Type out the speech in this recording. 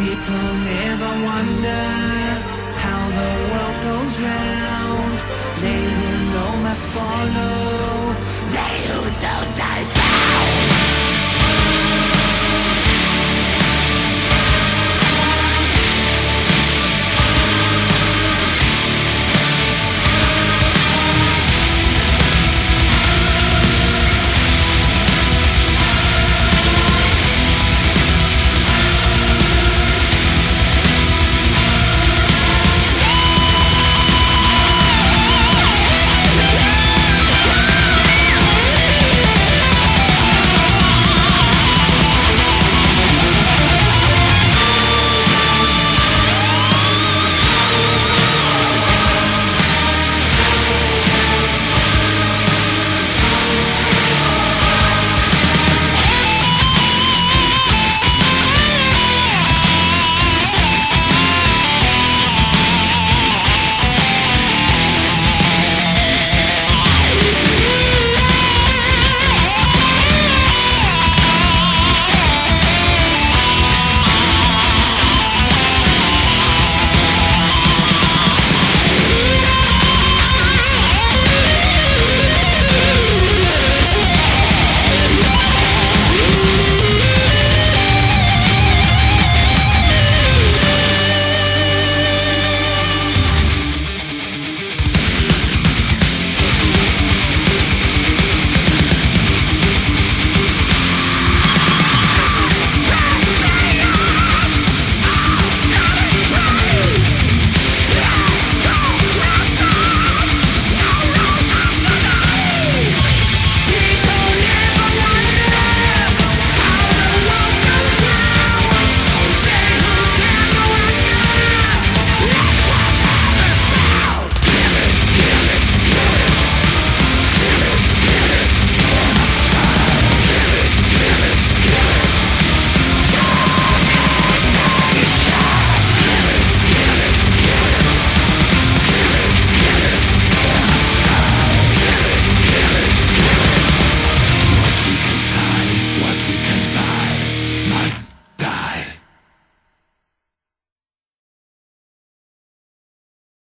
People never wonder how the world goes round. They who know must follow. They who don't.